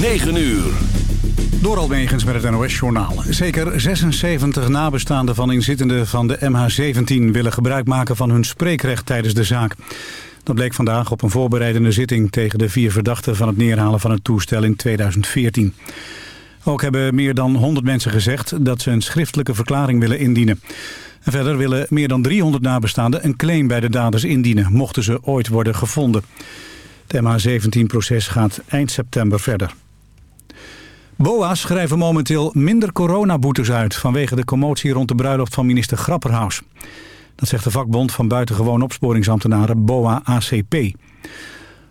9 uur. Door Almegens met het NOS-journaal. Zeker 76 nabestaanden van inzittenden van de MH17 willen gebruik maken van hun spreekrecht tijdens de zaak. Dat bleek vandaag op een voorbereidende zitting tegen de vier verdachten van het neerhalen van het toestel in 2014. Ook hebben meer dan 100 mensen gezegd dat ze een schriftelijke verklaring willen indienen. En verder willen meer dan 300 nabestaanden een claim bij de daders indienen, mochten ze ooit worden gevonden. Het MH17-proces gaat eind september verder. BOA's schrijven momenteel minder coronaboetes uit... vanwege de commotie rond de bruiloft van minister Grapperhaus. Dat zegt de vakbond van buitengewoon opsporingsambtenaren BOA-ACP.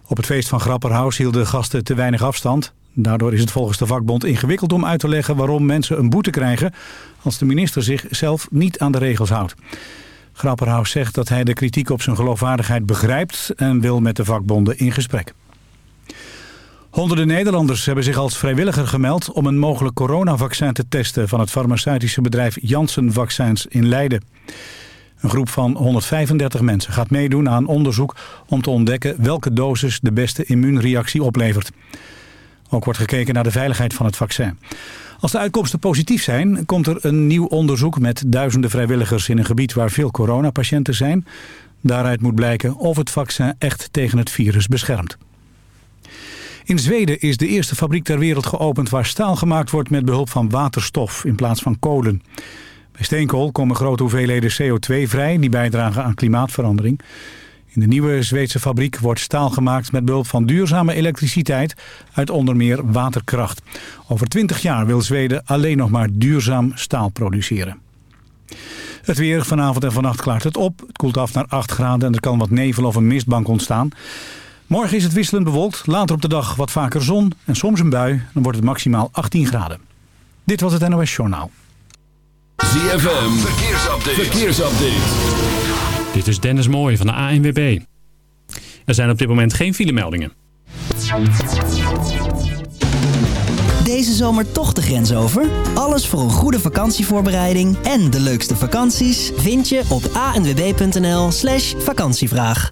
Op het feest van Grapperhaus hielden gasten te weinig afstand. Daardoor is het volgens de vakbond ingewikkeld om uit te leggen... waarom mensen een boete krijgen als de minister zichzelf niet aan de regels houdt. Grapperhaus zegt dat hij de kritiek op zijn geloofwaardigheid begrijpt... en wil met de vakbonden in gesprek. Honderden Nederlanders hebben zich als vrijwilliger gemeld... om een mogelijk coronavaccin te testen van het farmaceutische bedrijf Janssen Vaccins in Leiden. Een groep van 135 mensen gaat meedoen aan onderzoek om te ontdekken welke dosis de beste immuunreactie oplevert. Ook wordt gekeken naar de veiligheid van het vaccin. Als de uitkomsten positief zijn, komt er een nieuw onderzoek met duizenden vrijwilligers in een gebied waar veel coronapatiënten zijn. Daaruit moet blijken of het vaccin echt tegen het virus beschermt. In Zweden is de eerste fabriek ter wereld geopend waar staal gemaakt wordt met behulp van waterstof in plaats van kolen. Bij steenkool komen grote hoeveelheden CO2 vrij die bijdragen aan klimaatverandering. In de nieuwe Zweedse fabriek wordt staal gemaakt met behulp van duurzame elektriciteit uit onder meer waterkracht. Over 20 jaar wil Zweden alleen nog maar duurzaam staal produceren. Het weer vanavond en vannacht klaart het op. Het koelt af naar 8 graden en er kan wat nevel of een mistbank ontstaan. Morgen is het wisselend bewolkt, later op de dag wat vaker zon en soms een bui. Dan wordt het maximaal 18 graden. Dit was het NOS Journaal. ZFM, verkeersupdate. verkeersupdate. Dit is Dennis Mooij van de ANWB. Er zijn op dit moment geen filemeldingen. Deze zomer toch de grens over? Alles voor een goede vakantievoorbereiding en de leukste vakanties vind je op anwb.nl slash vakantievraag.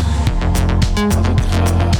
Soms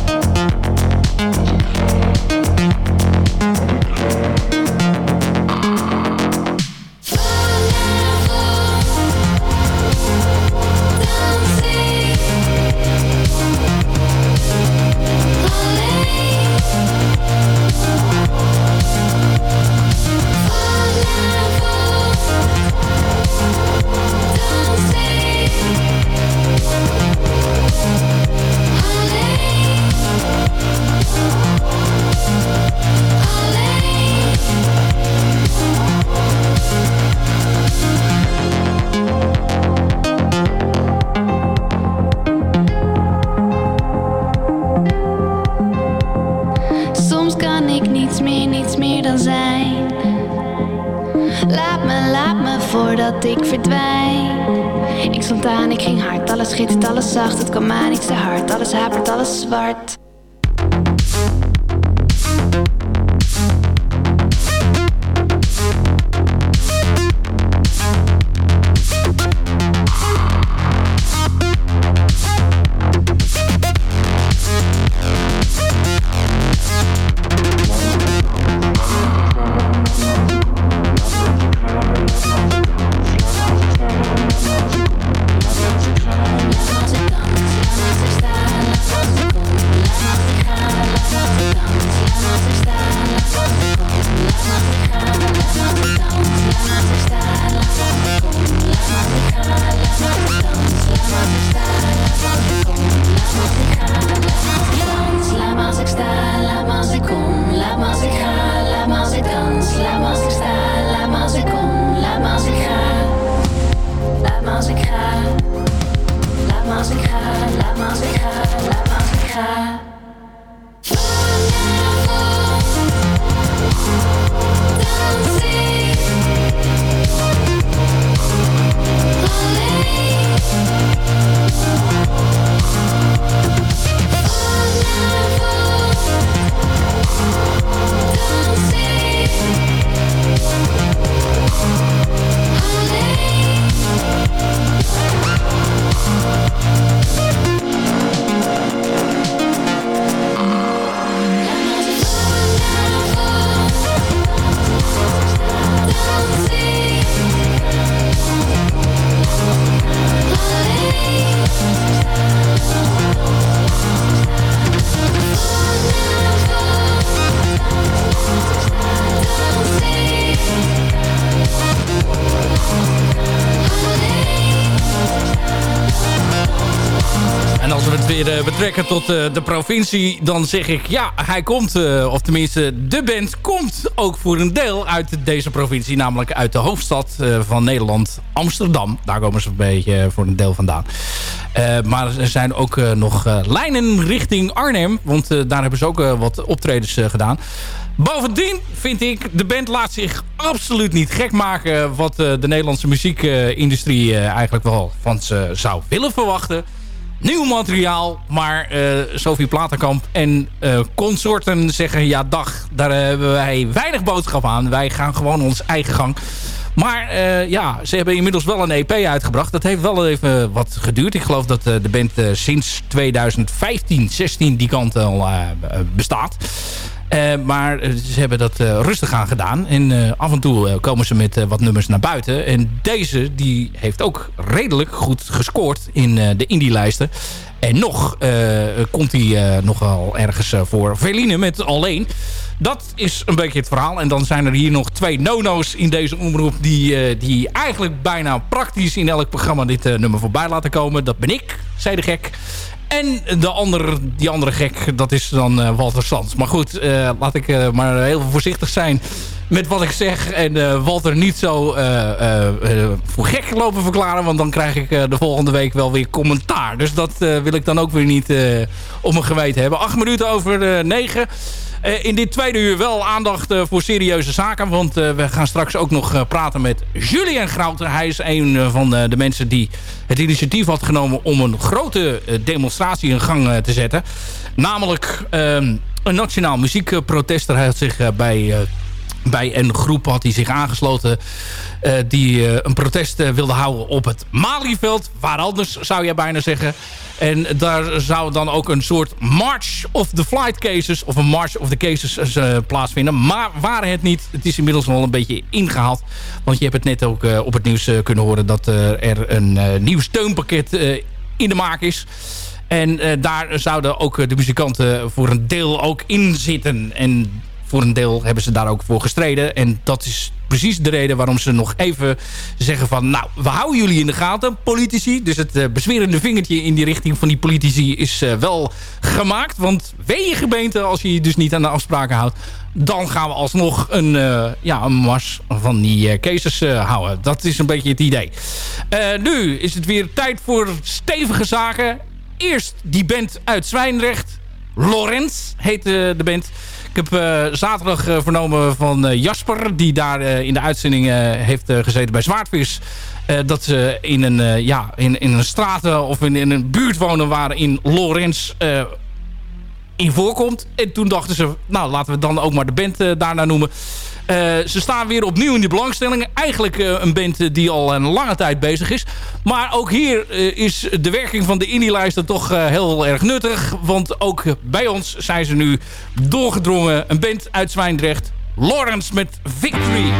weer betrekken tot de provincie... dan zeg ik, ja, hij komt, of tenminste de band komt ook voor een deel uit deze provincie. Namelijk uit de hoofdstad van Nederland, Amsterdam. Daar komen ze een beetje voor een deel vandaan. maar er zijn ook nog lijnen richting Arnhem. Want daar hebben ze ook wat optredens gedaan. Bovendien vind ik, de band laat zich absoluut niet gek maken... wat de Nederlandse muziekindustrie eigenlijk wel van ze zou willen verwachten nieuw materiaal. Maar uh, Sophie Platenkamp en uh, consorten zeggen... ja, dag, daar hebben wij weinig boodschap aan. Wij gaan gewoon ons eigen gang. Maar uh, ja, ze hebben inmiddels wel een EP uitgebracht. Dat heeft wel even wat geduurd. Ik geloof dat de band sinds 2015, 16 die kant al bestaat. Uh, maar ze hebben dat uh, rustig aan gedaan. En uh, af en toe komen ze met wat nummers naar buiten. En deze die heeft ook redelijk goed gescoord in de indie-lijsten. En nog komt hij nogal ergens voor Veline met Alleen. Dat is een beetje het verhaal. En dan zijn er hier nog twee nono's in deze omroep... die, die eigenlijk bijna praktisch in elk programma dit nummer voorbij laten komen. Dat ben ik, zei de gek. En de andere, die andere gek, dat is dan uh, Walter Sands. Maar goed, uh, laat ik uh, maar heel voorzichtig zijn met wat ik zeg. En Walter niet zo voor gek lopen verklaren. Want dan krijg ik de volgende week wel weer commentaar. Dus dat wil ik dan ook weer niet op mijn geweten hebben. Acht minuten over negen. Uh, in dit tweede uur wel aandacht uh, voor serieuze zaken. Want uh, we gaan straks ook nog praten met Julien Grouten. Hij is een van de mensen die het initiatief had genomen... om een grote demonstratie in gang te zetten. Namelijk ehm, een nationaal muziekprotest. Hij had zich bij bij een groep had hij zich aangesloten uh, die uh, een protest uh, wilde houden op het Malieveld. Waar anders zou je bijna zeggen. En daar zou dan ook een soort March of the Flight Cases... of een March of the Cases plaatsvinden. Maar waren het niet, het is inmiddels wel een beetje ingehaald. Want je hebt het net ook op het nieuws kunnen horen... dat er een nieuw steunpakket in de maak is... En daar zouden ook de muzikanten voor een deel ook in zitten. En voor een deel hebben ze daar ook voor gestreden. En dat is precies de reden waarom ze nog even zeggen van... nou, we houden jullie in de gaten, politici. Dus het uh, bezwerende vingertje in die richting van die politici is uh, wel gemaakt. Want wee je gemeente, als je je dus niet aan de afspraken houdt... dan gaan we alsnog een, uh, ja, een mars van die cases houden. Dat is een beetje het idee. nu is het weer tijd voor stevige zaken. Eerst die band uit Zwijnrecht. Lorenz heet de band... Ik heb uh, zaterdag uh, vernomen van uh, Jasper, die daar in de uitzending heeft gezeten bij Zwaardvis. dat ze in een, ja, in, in een straat of in, in, een buurt wonen waar in Lorenz voorkomt. En toen dachten ze, nou laten we dan ook maar de band daarna noemen. Uh, ze staan weer opnieuw in de belangstelling. Eigenlijk uh, een band die al een lange tijd bezig is. Maar ook hier is de werking van de indie-lijsten toch heel erg nuttig. Want ook bij ons zijn ze nu doorgedrongen. Een band uit Zwijndrecht. Lawrence met Victory.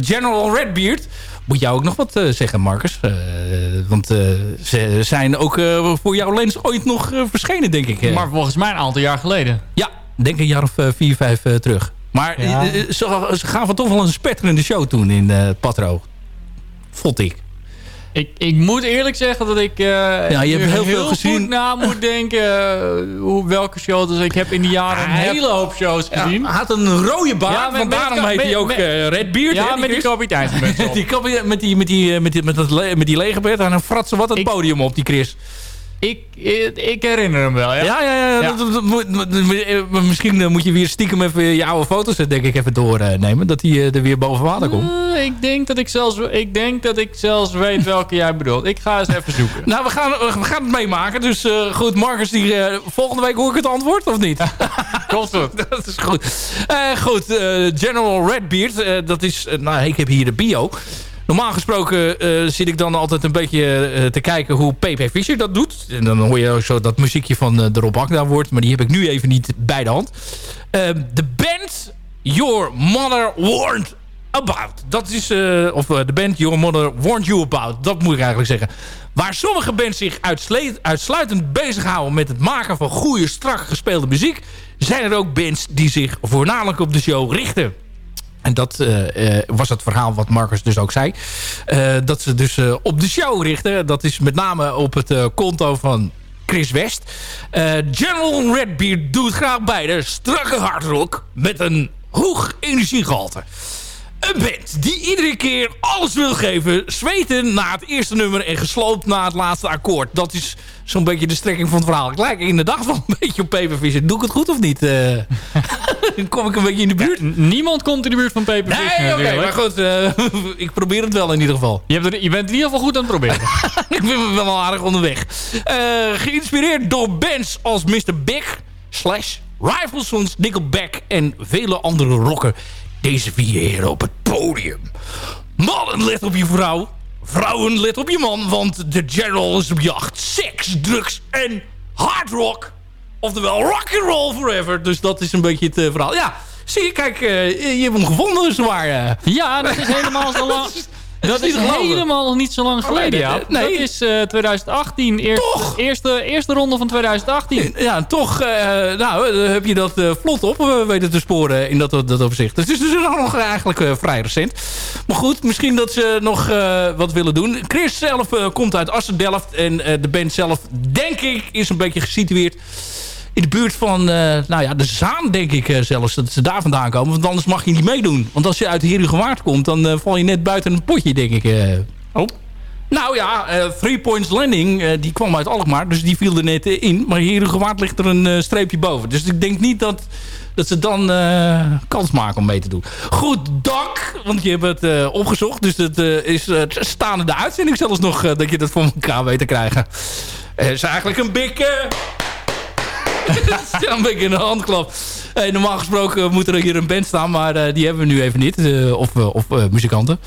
General Redbeard. Moet jou ook nog wat eh, zeggen, Marcus? Eh, want eh, ze zijn ook voor jouw lens ooit nog verschenen, denk ik. Maar volgens mij een aantal jaar geleden. Ja, denk een jaar of vier, vijf terug. Maar Ja. ze, ze gaven toch wel een spetterende show toen in Patro. Vond ik. Ik, ik moet eerlijk zeggen dat ik eh Ja, je hebt heel veel gezien. goed na moet denken eh, hoe, welke show. Dus ik heb in die jaren een Hij hele hoop shows Ja, gezien. hij had een rode baard, Ja, met- want daarom heet hij ook met- eh, Redbeard. ja, hè, met die Chris? kapiteinsmuts op. die, kapi- met die, met die, met die, met dat met die lege bed en dan fratsen wat het Ik- podium op, die Chris. Ik, ik, ik herinner hem wel, ja. Ja, ja, ja. Ja. dat- dat moet- dat- dat- misschien eh, moet je weer stiekem even je oude foto's eh, denk ik even doornemen. dat die eh, er weer boven water komt. Eh, ik, denk dat ik, zelfs, ik denk dat ik zelfs weet welke jij bedoelt. Ik ga eens even zoeken. Nou, we gaan, we gaan het meemaken. Dus eh, goed, Marcus, die, eh, volgende week hoor ik het antwoord, of niet? Komt goed. dat is goed. Eh, goed, eh, General Redbeard, eh, dat is... eh, nou, ik heb hier de bio. Normaal gesproken eh, zit ik dan altijd een beetje eh, te kijken hoe P.P. Fischer dat doet. En dan hoor je ook zo dat muziekje van eh, de Rob Agda wordt. Maar die heb ik nu even niet bij de hand. Eh, De band Your Mother Warned About. Dat is, of de band Your Mother Warned You About. Dat moet ik eigenlijk zeggen. Waar sommige bands zich uitsluitend bezighouden met het maken van goede, strak gespeelde muziek... zijn er ook bands die zich voornamelijk op de show richten. En dat eh, eh, was het verhaal wat Marcus dus ook zei. Eh, dat ze dus op de show richten. Dat is met name op het konto van Chris West. General Redbeard doet graag beide. Strakke hardrock met een hoog energiegehalte. Een band die iedere keer alles wil geven. Zweten na het eerste nummer en gesloopt na het laatste akkoord. Dat is zo'n beetje de strekking van het verhaal. Ik lijk inderdaad wel een beetje op Papervision. Doe ik het goed of niet? Eh, kom ik een beetje in de buurt? Niemand komt in de buurt van Paper Nee, oké, maar goed. eh, ik probeer het wel in ieder geval. Je, hebt er, je bent in ieder geval goed aan het proberen. ik ben wel aardig onderweg. Eh, geïnspireerd door bands als Mr. Big, Slash, Nickelback en vele andere rocken. Deze vier heren op het podium. Mannen, let op je vrouw. Vrouwen, let op je man. Want de General is op jacht. Seks, drugs en hard rock. Oftewel rock and roll forever. Dus dat is een beetje het eh, verhaal. Ja, zie je, kijk, eh, je hebt hem gevonden, zwaar. eh. Ja, dat is helemaal zo lang. Dat is helemaal nog niet zo lang geleden, ja. nee. Dat is eh, 2018. Eerst, Toch? Eerste, eerste ronde van 2018. Ja, en toch eh, nou, eh, heb je dat eh, vlot op eh, weten te sporen in dat, dat opzicht. Het is dus nog eigenlijk eh, vrij recent. Maar goed, misschien dat ze nog eh, wat willen doen. Chris zelf eh, komt uit Assen-Delft. En eh, de band zelf, denk ik, is een beetje gesitueerd in de buurt van, eh, nou ja, de Zaan denk ik eh, zelfs. Dat ze daar vandaan komen. Want anders mag je niet meedoen. Want als je uit Herugewaard komt, dan eh, val je net buiten een potje, denk ik. Oh. Nou ja, Three Points Landing, die kwam uit Alkmaar. Dus die viel er net in. Maar hier Gewaard ligt er een streepje boven. Dus ik denk niet dat, dat ze dan kans maken om mee te doen. Goed, dak. Want je hebt het opgezocht. Dus het eh, is staande de uitzending zelfs nog dat je dat voor elkaar weet te krijgen. Het is eigenlijk een big... eh, ja, een beetje een handklap. Hey, normaal gesproken moet er hier een band staan, maar eh, die hebben we nu even niet. Eh, of eh, of muzikanten.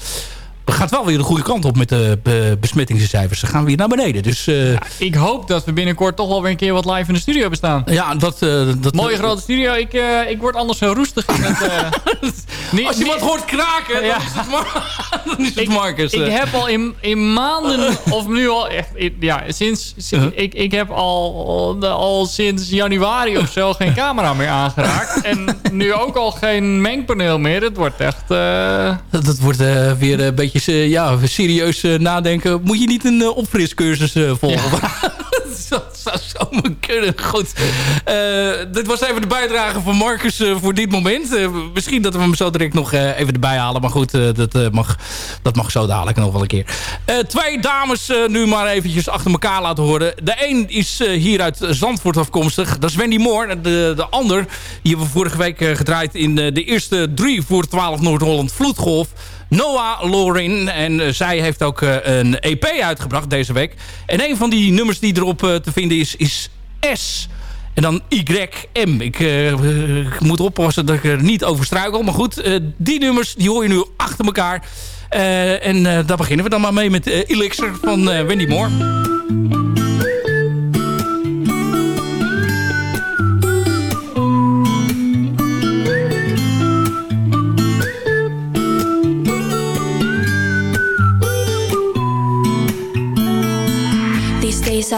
Het gaat wel weer de goede kant op met de uh, besmettingscijfers. Ze gaan weer naar beneden. Dus, uh, ja, ik hoop dat we binnenkort toch wel weer een keer wat live in de studio bestaan. Ja, dat... dat Mooie grote studio. Ik, ik word anders zo roestig. Met, niet, Als je niet, wat hoort kraken, ja. dan is het, Mar dan is het ik, Marcus. Ik heb al in, in maanden, of nu al echt... Ja, sinds... sinds ik, ik heb al, al sinds januari of zo geen camera meer aangeraakt. en nu ook al geen mengpaneel meer. Het wordt echt... Dat, dat wordt weer een beetje ja, serieus nadenken. Moet je niet een opfriscursus volgen? Ja. dat zou zomaar kunnen. Goed. Uh, dit was even de bijdrage van Marcus uh, voor dit moment. Uh, misschien dat we hem zo direct nog even erbij halen. Maar goed, dat, mag, dat mag zo dadelijk nog wel een keer. twee dames nu maar eventjes achter elkaar laten horen. De een is hier uit Zandvoort afkomstig. Dat is Wendy Moore. De, de ander, die hebben we vorige week gedraaid in de eerste drie voor 12 Noord-Holland Vloedgolf. Noah Lorin. En zij heeft ook een EP uitgebracht deze week. En een van die nummers die erop te vinden is, is S. En dan YM. Ik, ik, moet oppassen dat ik er niet over struikel. Maar goed, die nummers die hoor je nu achter elkaar. en daar beginnen we dan maar mee met Elixir van Wendy Moore.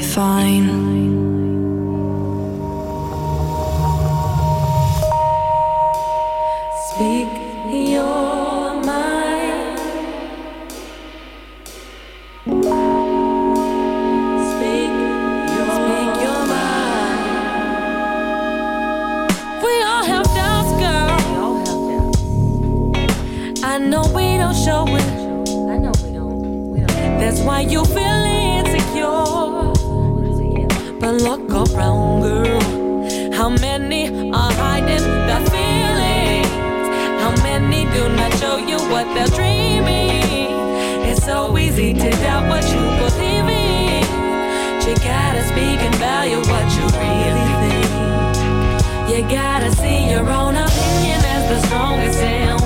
fine. Speak your mind. Speak your, mind. We all have doubts, girl. I know we don't show it. That's why you look around, girl. How many are hiding their feelings? How many do not show you what they're dreaming? It's so easy to doubt what you believe in. You gotta speak and value what you really think. You gotta see your own opinion as the strongest and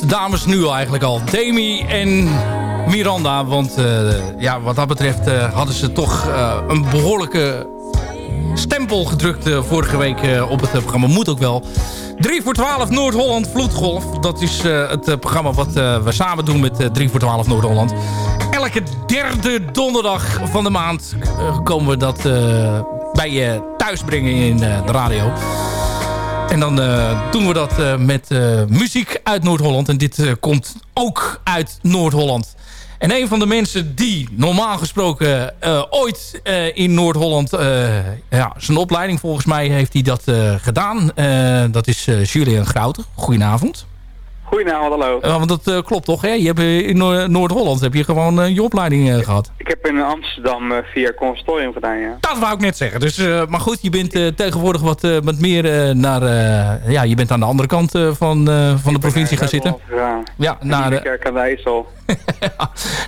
De dames nu eigenlijk al. Demi en Miranda. Want eh, ja, wat dat betreft eh, hadden ze toch eh, een behoorlijke stempel gedrukt vorige week op het programma. Moet ook wel. 3 voor 12 Noord-Holland Vloedgolf. Dat is het programma wat we samen doen met eh, 3 voor 12 Noord-Holland. Elke derde donderdag van de maand komen we dat bij je thuis brengen in de radio. En dan eh, doen we dat eh, met eh, muziek uit Noord-Holland. En dit komt ook uit Noord-Holland. En een van de mensen die normaal gesproken ooit in Noord-Holland... ja, zijn opleiding volgens mij heeft hij dat gedaan. Dat is Julian Grouten. Goedenavond. Goedenavond, hallo. Want dat eh, klopt toch, hè? Je hebt, eh, in Noor- Noord-Holland heb je gewoon eh, je opleiding eh, gehad. Ik heb in Amsterdam via conservatorium gedaan, ja. Dat wou ik net zeggen. Dus, maar goed, je bent tegenwoordig wat, wat meer naar... ja, je bent aan de andere kant van, van de provincie gaan zitten. Ja, Ja, naar de Kerk aan de IJssel.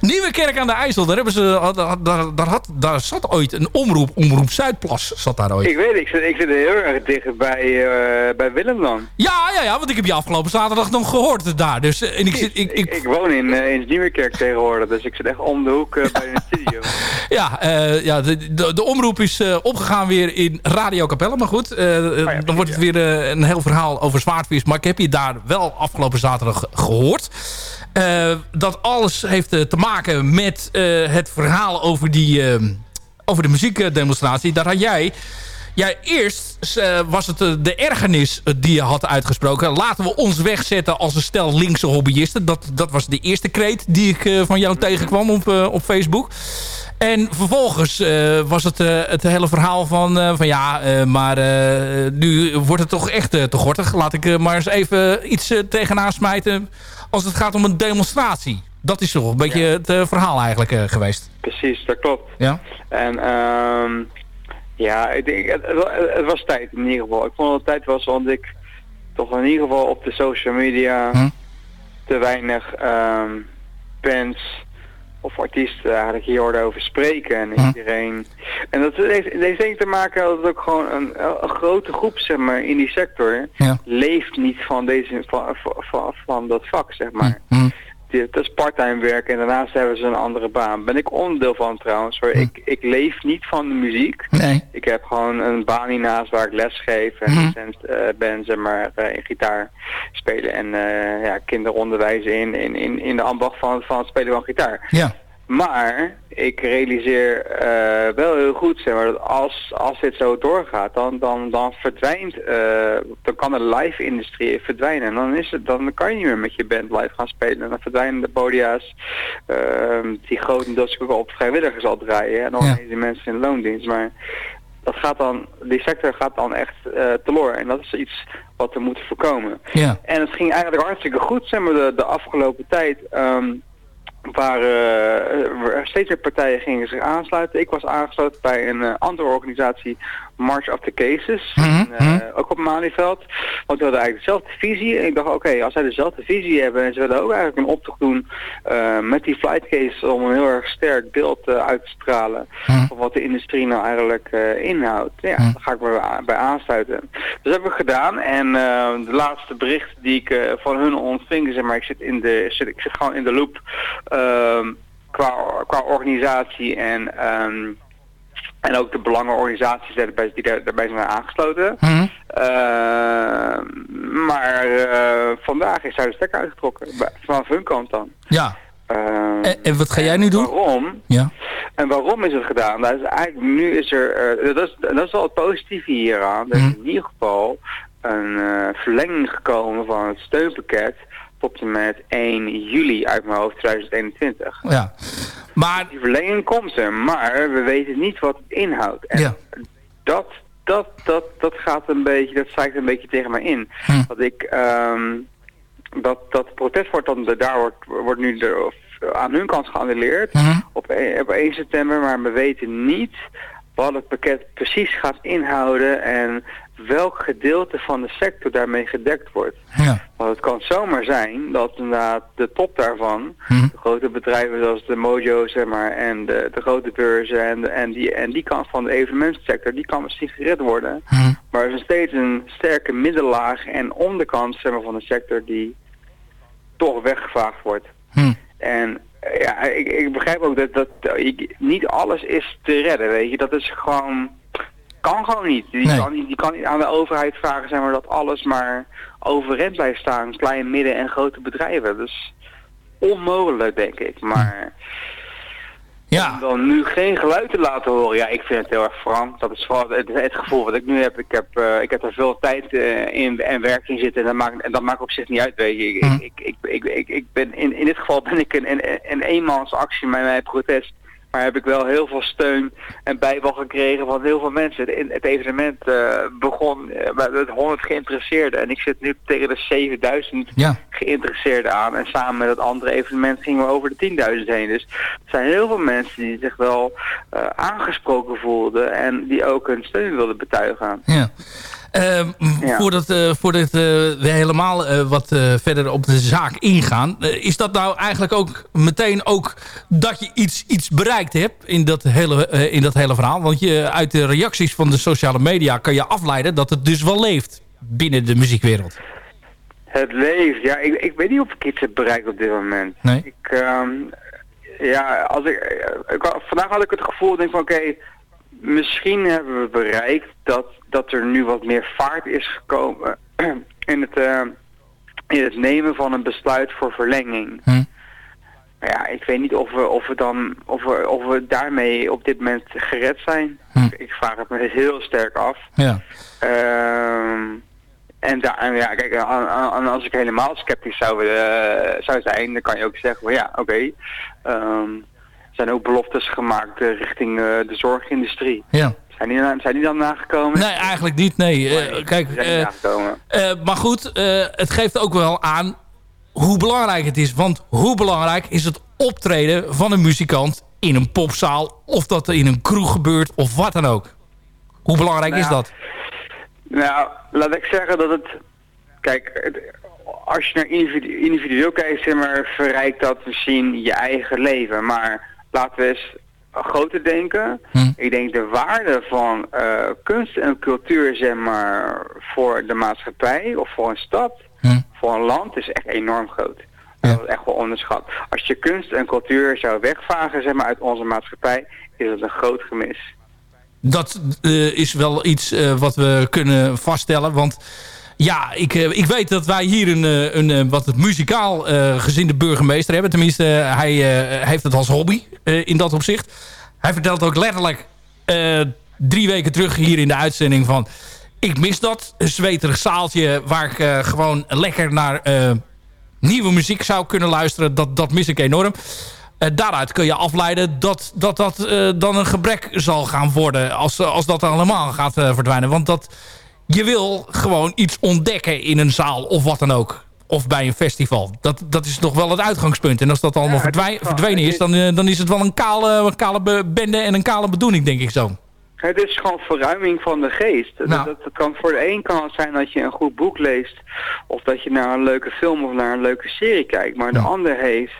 Nieuwe Kerk aan de IJssel. Daar, hebben ze, daar, daar, had, daar zat ooit een omroep. Omroep Zuidplas zat daar ooit. Ik weet het, ik zit, ik zit heel erg dicht bij, eh, bij Willem dan. Ja, ja, ja, want ik heb je afgelopen zaterdag nog gehoord daar. Dus, eh, en ik, zit, ik, Ik, ik woon in, eh, in Nieuwekerk tegenwoordig, dus ik zit echt om de hoek bij een studio. Ja, ja de, de, de omroep is opgegaan weer in Radio Capelle. Maar goed, eh, dan wordt het weer een heel verhaal over zwaardvis. Maar ik heb je daar wel afgelopen zaterdag gehoord. Eh, dat alles heeft eh, te maken met eh, het verhaal over, die, over de muziekdemonstratie. Daar had jij... Jij eerst was het de ergernis die je had uitgesproken. Laten we ons wegzetten als een stel linkse hobbyisten. Dat, dat was de eerste kreet die ik van jou tegenkwam op, op Facebook. En vervolgens was het het hele verhaal van, van ja, maar nu wordt het toch echt te gortig. Laat ik maar eens even iets tegenaan smijten als het gaat om een demonstratie. Dat is toch een beetje het eh, verhaal eigenlijk eh, geweest. Precies, dat klopt. Ja? En ehm ja, ik denk, het, was tijd in ieder geval. Ik vond dat het tijd was, want ik toch in ieder geval op de social media Hm. te weinig ehm bands of artiesten eigenlijk hier hoorde over spreken. En Hm. iedereen... En dat heeft, heeft denk ik te maken dat het ook gewoon een, een grote groep zeg maar, in die sector Ja. leeft niet van, deze, van, van, van, dat vak, zeg maar. Hm. Die- Dat is parttime werk en daarnaast hebben ze een andere baan. Ben ik onderdeel van trouwens. Hoor. Ik, ik leef niet van de muziek. Nee. Ik heb gewoon een baan hiernaast waar ik les geef en docent eh, ben, zeg maar, eh, in gitaar spelen en eh, ja, kinderen onderwijzen in, in, in, in de ambacht van, van het spelen van gitaar. Ja. Maar ik realiseer eh, wel heel goed, zeg maar, dat als, als dit zo doorgaat, dan, dan, dan verdwijnt, eh, dan kan de live-industrie verdwijnen. En dan, is het, dan kan je niet meer met je band live gaan spelen. En dan verdwijnen de podia's, ehm, die grotendeels ook op vrijwilligers al draaien. En dan Ja. zijn die mensen in loondienst. Maar dat gaat dan, die sector gaat dan echt eh teloor. En dat is iets wat we moeten voorkomen. Ja. En het ging eigenlijk hartstikke goed, zeg maar, de, de afgelopen tijd. ehm waren eh, er steeds meer partijen gingen zich aansluiten. Ik was aangesloten bij een eh, andere organisatie, March of the Cases. Mhm, En, eh, mhm. ook op Malieveld. Want we hadden eigenlijk dezelfde visie. En ik dacht, oké, als zij dezelfde visie hebben en ze willen ook eigenlijk een optocht doen eh, met die flight case om een heel erg sterk beeld eh, uit te stralen Mhm. van wat de industrie nou eigenlijk eh, inhoudt. Ja, daar ga ik me bij- aansluiten. Dus dat hebben we gedaan. En eh, de laatste bericht die ik eh, van hun ontving, zeg maar, ik zit, in de, zit, ik zit gewoon in de loop ehm, qua, qua organisatie en, ehm, en ook de belangenorganisaties die daarbij, die daar- daarbij zijn aangesloten. Hm. Ehm, maar eh, vandaag is daar de stekker uitgetrokken, vanaf hun kant dan. Ja. Ehm, En, en wat ga jij nu doen? Waarom? Ja. En waarom is het gedaan? Dat is eigenlijk, nu is er, eh, dat, is, dat is wel het positieve hieraan. Er is Mhm. in ieder geval een eh, verlenging gekomen van het steunpakket tot en met 1 juli uit mijn hoofd 2021. Ja. Maar, Die verlenging komt er, maar we weten niet wat het inhoudt. En Ja. dat, dat, dat, dat gaat een beetje, dat strijkt een beetje tegen mij in. Hm. Dat ik, ehm, dat, dat protest wordt dan, daar wordt, wordt nu de, of, aan hun kant geannuleerd Mhm. op, e- op 1 september, maar we weten niet wat het pakket precies gaat inhouden en welk gedeelte van de sector daarmee gedekt wordt. ja. Want het kan zomaar zijn dat inderdaad de top daarvan, Hm. de grote bedrijven zoals de Mojo zeg maar, en de, de grote beurzen en, en, die, en die kant van de evenementsector, die kan misschien gered worden. Hm. Maar er is nog steeds een sterke middenlaag en onderkant zeg maar, van de sector die toch weggevaagd wordt. Hm. En ja, ik, ik begrijp ook dat, dat ik- niet alles is te redden, weet je. Dat is gewoon, kan gewoon niet. Die, Nee. kan niet. die kan niet aan de overheid vragen, zeg maar, dat alles maar overeind blijft staan. Kleine, midden en grote bedrijven. Dat is onmogelijk, denk ik. Maar Ja. om dan nu geen geluid te laten horen, ja, ik vind het heel erg frank. Dat is vooral het, het gevoel wat ik nu heb. Ik heb, eh, ik heb er veel tijd eh, in en werk in zitten en dat maakt, en dat maakt op zich niet uit, weet je. Ik, Hm. ik, ik, ik, ik, ik ben, in, in dit geval ben ik een, een, een eenmansactie met mijn protest. Maar heb ik wel heel veel steun en bijval gekregen van heel veel mensen. Het, het evenement eh, begon eh, met 100 geïnteresseerden en ik zit nu tegen de 7000 Ja. geïnteresseerden aan. En samen met het andere evenement gingen we over de 10.000 heen. Dus er zijn heel veel mensen die zich wel eh, aangesproken voelden en die ook hun steun wilden betuigen. Ja. Ehm, Ja. Voordat, eh, voordat eh, we helemaal eh, wat verder op de zaak ingaan... is dat nou eigenlijk ook meteen ook dat je iets, iets bereikt hebt in dat, hele, in dat hele verhaal? Want je, uit de reacties van de sociale media kan je afleiden dat het dus wel leeft binnen de muziekwereld. Het leeft. Ja, ik, ik weet niet of ik iets heb bereikt op dit moment. Nee? Ik, ehm, ja, als ik, vandaag had ik het gevoel, denk van oké, misschien hebben we bereikt dat, dat er nu wat meer vaart is gekomen in het, eh, in het nemen van een besluit voor verlenging. Hm. Maar ja, ik weet niet of we, of we dan, of we, of we daarmee op dit moment gered zijn. Hm. Ik, vraag het me heel sterk af. Ja. Ehm, en, daar, en ja, kijk, en als ik helemaal sceptisch zou, eh, zou zijn, dan kan je ook zeggen, well, ja, oké. ehm, zijn ook beloftes gemaakt eh, richting eh, de zorgindustrie. Ja. Zijn die, zijn die dan nagekomen? Nee, eigenlijk niet. Nee, Eh, kijk, niet maar goed, het geeft ook wel aan hoe belangrijk het is. Want hoe belangrijk is het optreden van een muzikant in een popzaal... of dat er in een kroeg gebeurt of wat dan ook. Hoe belangrijk is Nou, dat? Nou, laat ik zeggen dat het... Kijk, als je naar individu individueel kijkt, zeg maar, verrijkt dat misschien je eigen leven. Maar laten we eens groter denken. Ik denk de waarde van eh, kunst en cultuur, zeg maar, voor de maatschappij of voor een stad, voor een land, is echt enorm groot. Dat is echt wel onderschat. Als je kunst en cultuur zou wegvagen, zeg maar, uit onze maatschappij, is het een groot gemis. Dat eh, is wel iets eh, wat we kunnen vaststellen. Want ja, ik, eh, ik weet dat wij hier een, eh, een eh, wat het muzikaal gezinde burgemeester hebben. Tenminste, hij heeft het als hobby in dat opzicht. Hij vertelt ook letterlijk drie weken terug hier in de uitzending van... Ik mis dat, een zweterig zaaltje waar ik gewoon lekker naar nieuwe muziek zou kunnen luisteren. Dat, dat mis ik enorm. Daaruit kun je afleiden dat dat, dat dan een gebrek zal gaan worden als, als dat allemaal gaat verdwijnen. Want dat, je wil gewoon iets ontdekken in een zaal of wat dan ook. Of bij een festival. Dat, dat is toch wel het uitgangspunt. En als dat allemaal Ja, verdwij- verdwenen is, dan, eh, dan is het wel een kale, een kale be- bende en een kale bedoeling, denk ik zo. Het is gewoon verruiming van de geest. Nou. Dat, dat kan, voor de een kan het zijn dat je een goed boek leest... of dat je naar een leuke film of naar een leuke serie kijkt. Maar de ander heeft...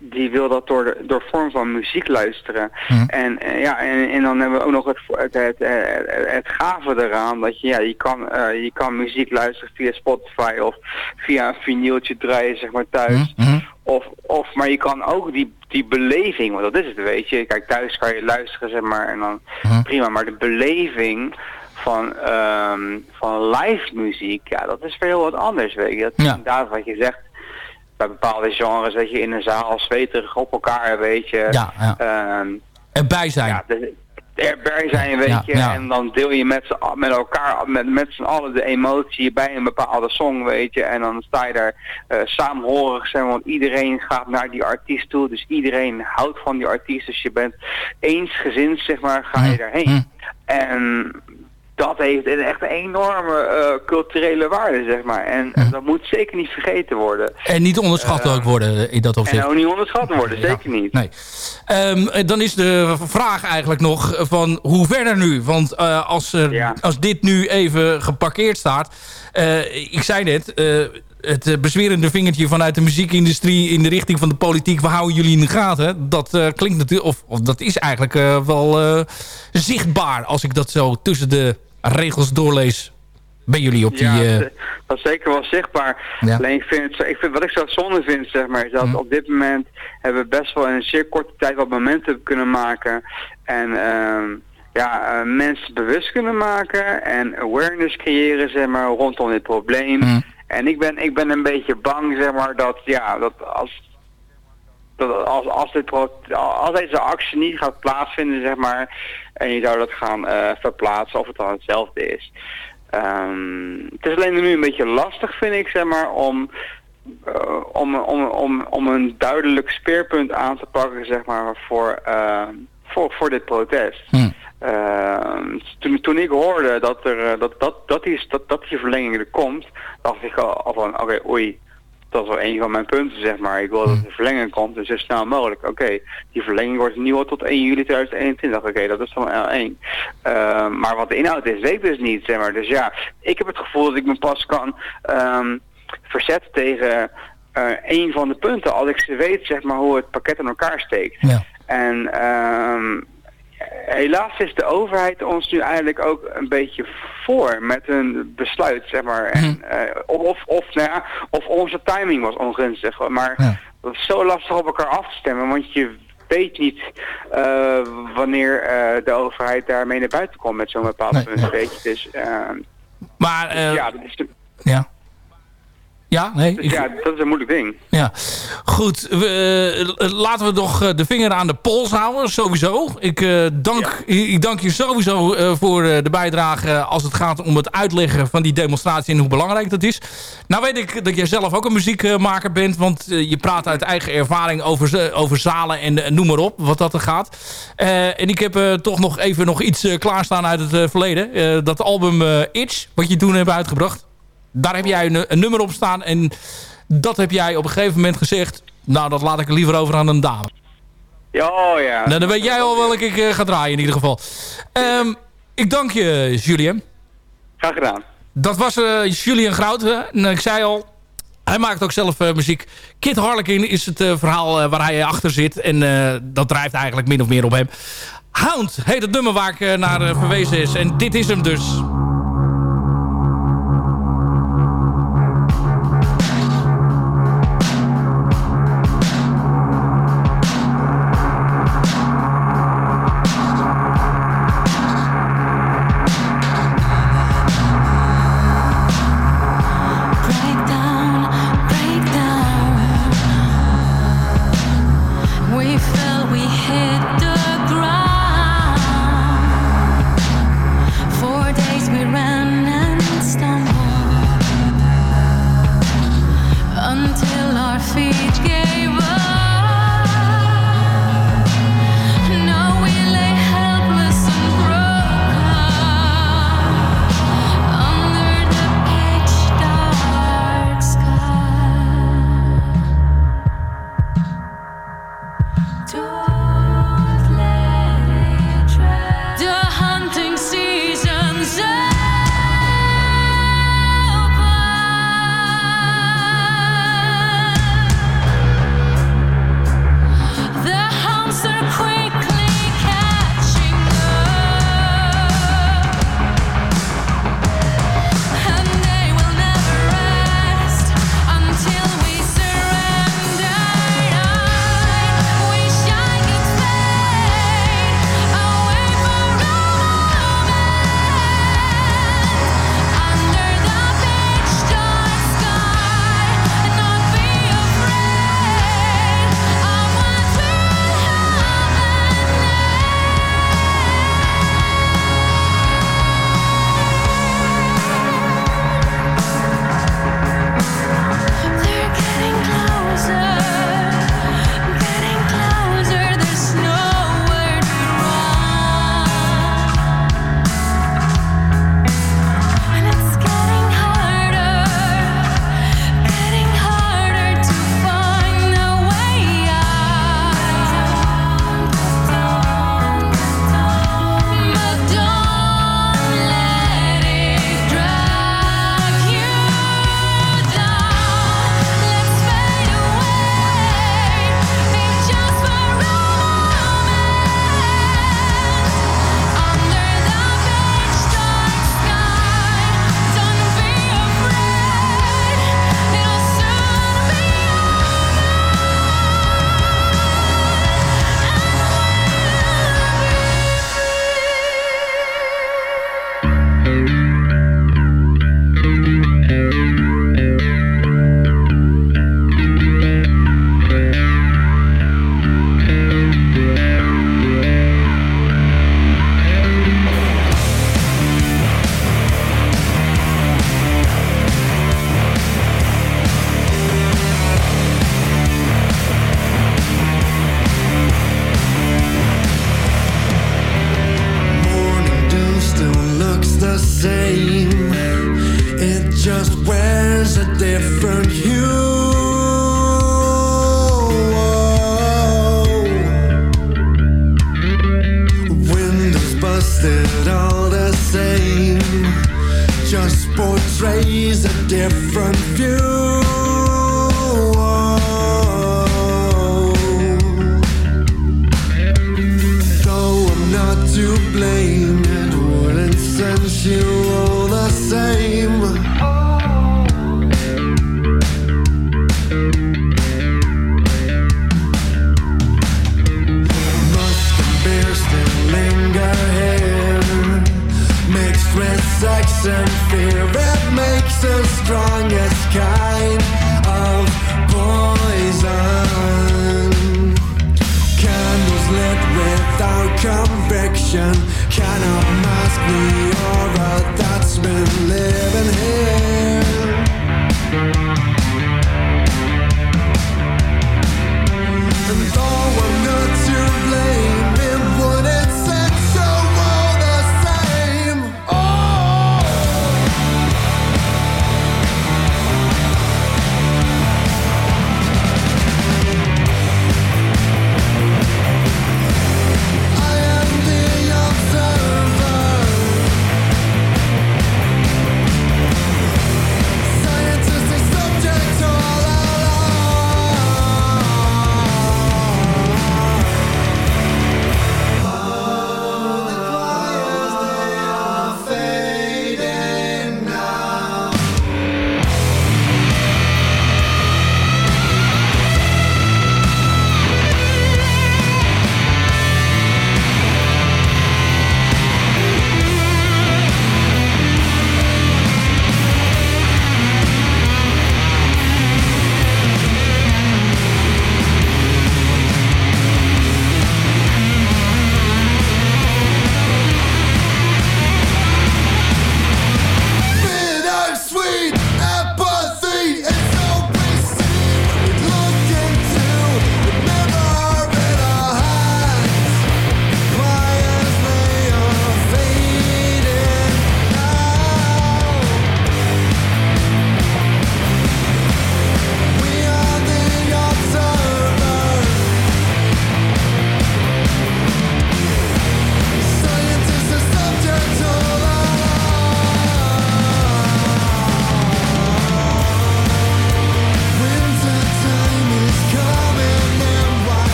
Die wil dat door, door vorm van muziek luisteren. En, eh, ja, en, en dan hebben we ook nog het, het, het, het, het gave eraan dat je, ja, je, kan, eh, je kan muziek luisteren via Spotify of via een vinyltje draaien zeg maar thuis. Of, of, maar je kan ook die, die beleving, want dat is het, weet je. Kijk, thuis kan je luisteren, zeg maar, en dan prima. Maar de beleving van, ehm, van live muziek, ja, dat is weer heel wat anders, weet je. Dat is Ja. inderdaad wat je zegt. Bij bepaalde genres dat je in een zaal zweterig op elkaar, weet je. Ja, ja. Ehm, Erbij zijn. ja, erbij zijn, weet je. ja. En dan deel je met, met elkaar, met, met z'n allen de emotie bij een bepaalde song, weet je. En dan sta je daar eh saamhorig, maar, want iedereen gaat naar die artiest toe. Dus iedereen houdt van die artiest. Dus je bent eensgezind, zeg maar, ga je daarheen. En dat heeft een echt een enorme eh, culturele waarde, zeg maar. En, en dat moet zeker niet vergeten worden. En niet onderschat ook worden in dat opzicht. En ook niet onderschat worden, zeker niet. Nee. Ehm, dan is de vraag eigenlijk nog van hoe verder nu? Want eh, als, er, als dit nu even geparkeerd staat... eh, ik zei net, eh, het eh, bezwerende vingertje vanuit de muziekindustrie... in de richting van de politiek, we houden jullie in de gaten. Dat eh, klinkt natuurlijk, of, of dat is eigenlijk eh, wel eh, zichtbaar... als ik dat zo tussen de regels doorlees bij jullie op die... Ja, eh, dat- dat is zeker wel zichtbaar. Ja. Alleen ik vind, ik vind, wat ik zo zonde vind, zeg maar, is dat op dit moment hebben we best wel in een zeer korte tijd wat momenten kunnen maken. En ehm, ja, eh, mensen bewust kunnen maken en awareness creëren, zeg maar, rondom dit probleem. En ik ben, ik ben een beetje bang, zeg maar, dat, ja, dat als dat als, als, dit, als deze actie niet gaat plaatsvinden, zeg maar, en je zou dat gaan eh, verplaatsen of het dan hetzelfde is. Ehm, het is alleen nu een beetje lastig, vind ik, zeg maar, om, eh, om, om, om, om een duidelijk speerpunt aan te pakken, zeg maar, voor, eh, voor, voor dit protest. Ehm, toen, toen ik hoorde dat, er, dat, dat, dat, die, dat, dat die verlenging er komt, dacht ik al, al van, oké, oei, dat is wel een van mijn punten, zeg maar. Ik wil dat de verlenging komt, dus zo snel mogelijk. Oké, die verlenging wordt al tot 1 juli 2021. Oké, dat is dan L1. Uh, maar wat de inhoud is, weet ik dus niet, zeg maar. Dus ja, ik heb het gevoel dat ik me pas kan ehm, verzetten tegen uh, een van de punten. Als ik ze weet, zeg maar, hoe het pakket in elkaar steekt. Ja. En ehm, helaas is de overheid ons nu eigenlijk ook een beetje voor met hun besluit, zeg maar. En, uh, of, of, nou ja, of onze timing was ongunstig. Maar dat is zo lastig op elkaar af te stemmen, want je weet niet uh, wanneer uh, de overheid daarmee naar buiten komt met zo'n bepaald Nee. punt, weet je. Dus, maar, dus ja, dat is de... ja. Ja, nee. Dus ja, dat is een moeilijk ding. Ja, goed. We, eh, laten we nog eh, de vinger aan de pols houden, sowieso. Ik, eh, dank, ik dank je sowieso eh, voor eh, de bijdrage als het gaat om het uitleggen van die demonstratie en hoe belangrijk dat is. Nou weet ik dat jij zelf ook een muziekmaker bent, want eh, je praat uit eigen ervaring over, over zalen en eh, noem maar op, wat dat er gaat. Eh, en ik heb eh, toch nog even nog iets eh, klaarstaan uit het eh, verleden. Eh, dat album eh, Itch, wat je toen hebt uitgebracht. Daar heb jij een, een nummer op staan en dat heb jij op een gegeven moment gezegd... nou, dat laat ik liever over aan een dame. Ja, oh ja. Nou, dan weet jij al welke ik eh, ga draaien in ieder geval. Ehm, ik dank je, Julien. Graag gedaan. Dat was eh Julien Grouten. En ik zei al, hij maakt ook zelf eh, muziek. Kid Harlequin is het verhaal waar hij achter zit. En dat drijft eigenlijk min of meer op hem. Hound heet het nummer waar ik naar verwezen is. En dit is hem dus.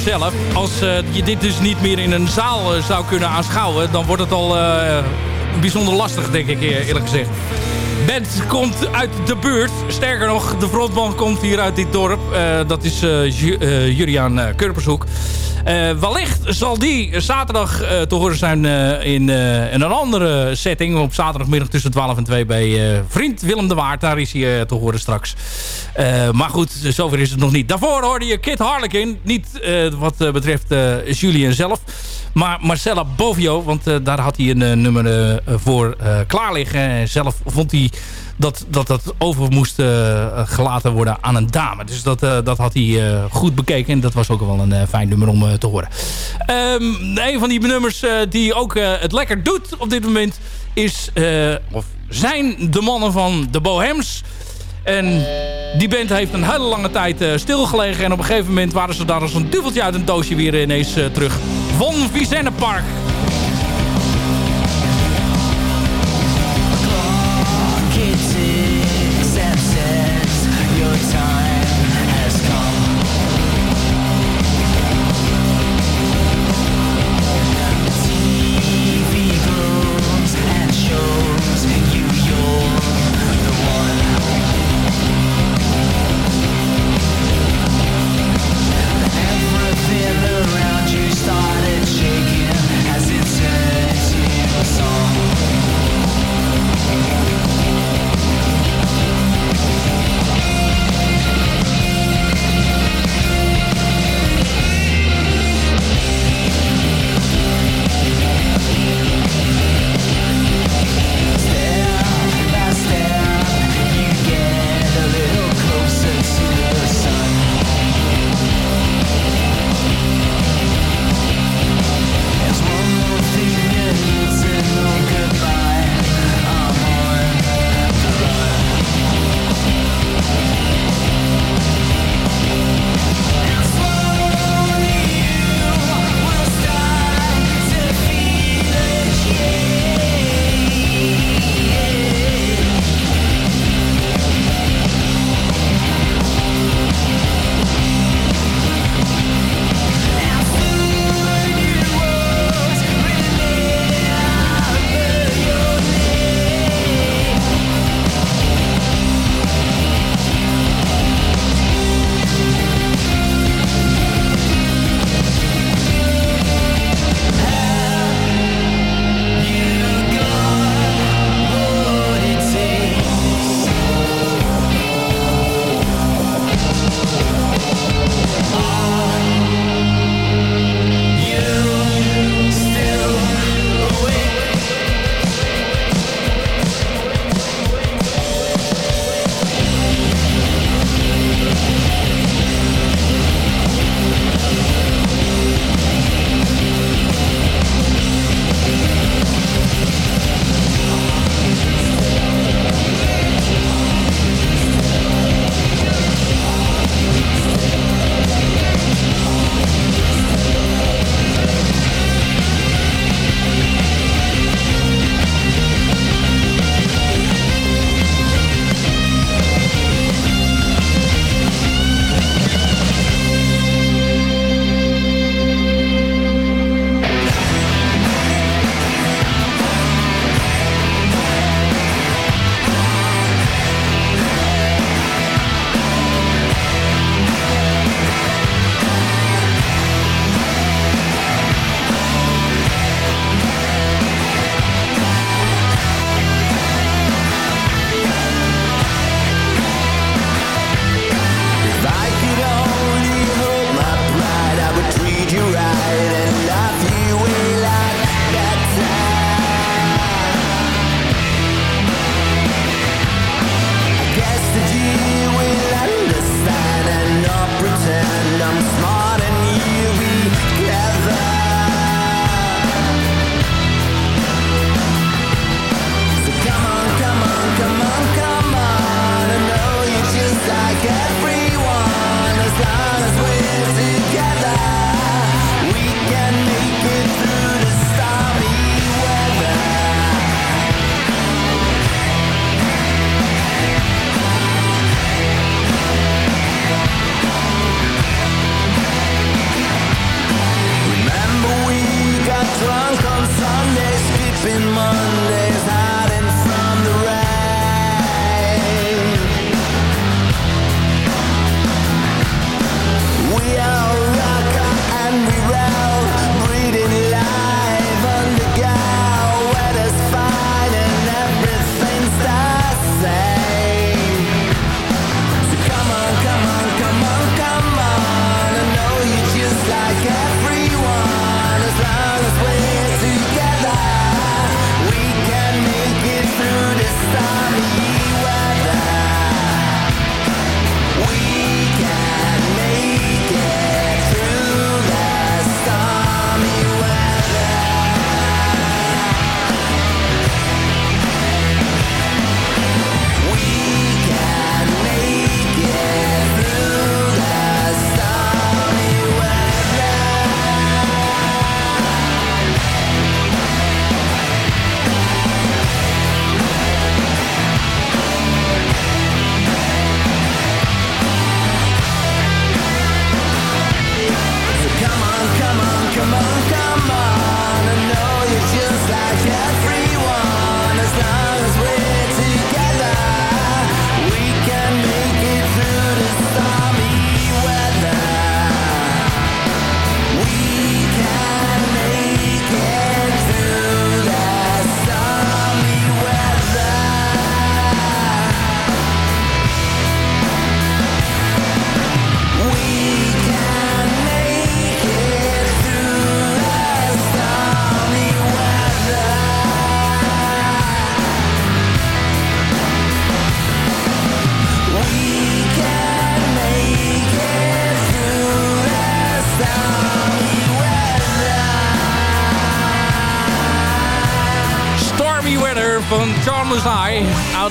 Zelf, als eh, je dit dus niet meer in een zaal eh, zou kunnen aanschouwen... dan wordt het al eh, bijzonder lastig, denk ik eerlijk gezegd. Band komt uit de buurt. Sterker nog, de frontman komt hier uit dit dorp. Dat is Ju- Juriaan Kurpershoek. Eh, wellicht zal die zaterdag eh, te horen zijn eh, in, een andere setting. Op zaterdagmiddag tussen 12 en 2 bij vriend Willem de Waard. Daar is hij te horen straks. Maar goed, zover is het nog niet. Daarvoor hoorde je Kit Harlequin. Niet wat betreft Julian zelf. Maar Marcella Bovio. Want eh, daar had hij een eh, nummer eh, voor klaar liggen. En zelf vond hij dat dat, dat over moest gelaten worden aan een dame. Dus dat, dat had hij goed bekeken. En dat was ook wel een fijn nummer om te horen. Ehm, een van die nummers die ook het lekker doet op dit moment... is, of zijn de mannen van de Bohems... En die band heeft een hele lange tijd stilgelegen. En op een gegeven moment waren ze daar als een duveltje uit een doosje weer ineens terug. Von Vicenne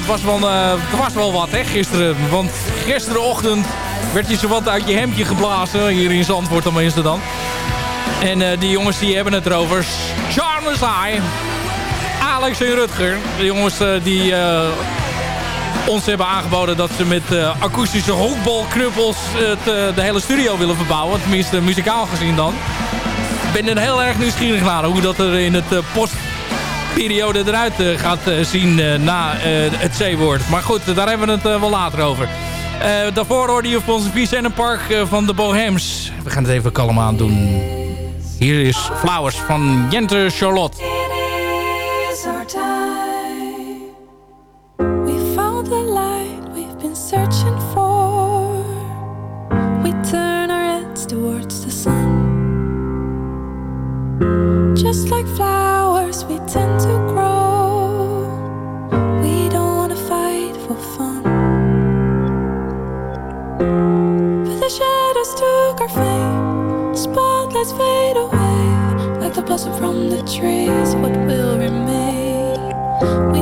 was, wel, eh, was wel wat, hè, gisteren. Want gisterenochtend werd je zo wat uit je hemdje geblazen. Hier in Zandvoort tenminste dan. En eh, die jongens die hebben het erover. Charles. Alex en Rutger. De jongens eh, die ons hebben aangeboden dat ze met akoestische honkbalknuppels het, de hele studio willen verbouwen. Tenminste, muzikaal gezien dan. Ik ben er heel erg nieuwsgierig naar hoe dat er in het eh, postperiode eruit eh, gaat eh, zien eh, na het C-woord. Maar goed, daar hebben we het wel later over. Daarvoor hoorde je op onze Vicente Park eh, van de Bohems. We gaan het even kalm aan doen. Hier is Flowers van Jente Charlotte. We found the light we've been searching for. We turn our heads towards the sun. Just like flowers, we tend to grow. We don't want to fight for fun. But the shadows took our fame. Spotlights fade away. Like the blossom from the trees, what will remain? We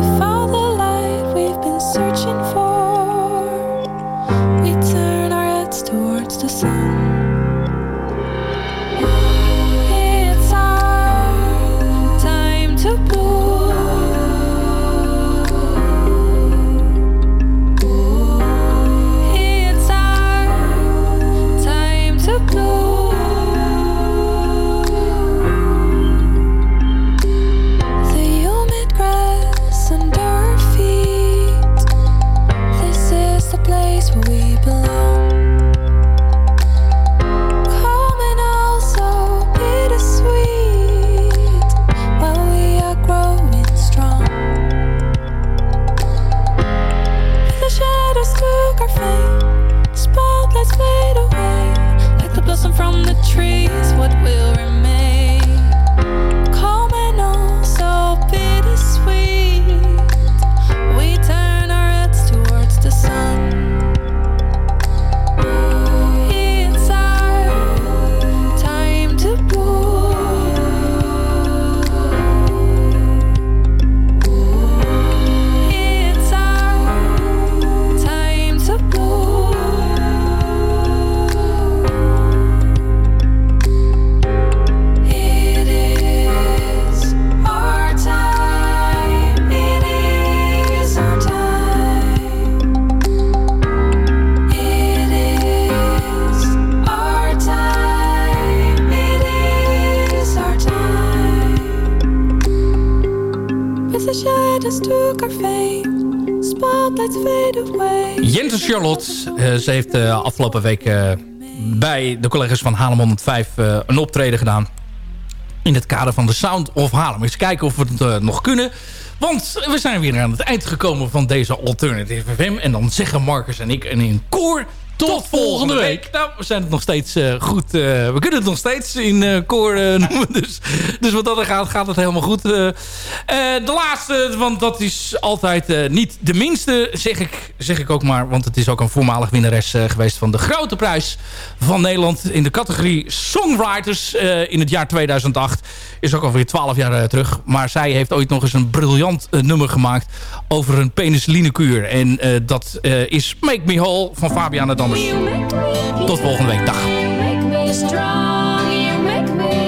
Jente Charlotte. eh, ze heeft eh, afgelopen week eh, bij de collega's van Haarlem 105 eh, een optreden gedaan. In het kader van de Sound of Haarlem. Eens kijken of we het nog kunnen. Want we zijn weer aan het eind gekomen van deze Alternative FM. En dan zeggen Marcus en ik en in koor... Tot, volgende week. Nou, we zijn het nog steeds eh, goed. eh, we kunnen het nog steeds in eh, koor noemen. Dus, dus wat dat er gaat, gaat het helemaal goed. De laatste, want dat is altijd niet de minste, zeg ik, zeg ik ook maar. Want het is ook een voormalig winnares geweest van de grote prijs van Nederland. In de categorie Songwriters in het jaar 2008. Is ook alweer 12 jaar terug. Maar zij heeft ooit nog eens een briljant nummer gemaakt over een penicillinekuur. En dat is Make Me Whole van Fabiana Dammers. Tot volgende week. Dag. me strong. You make me.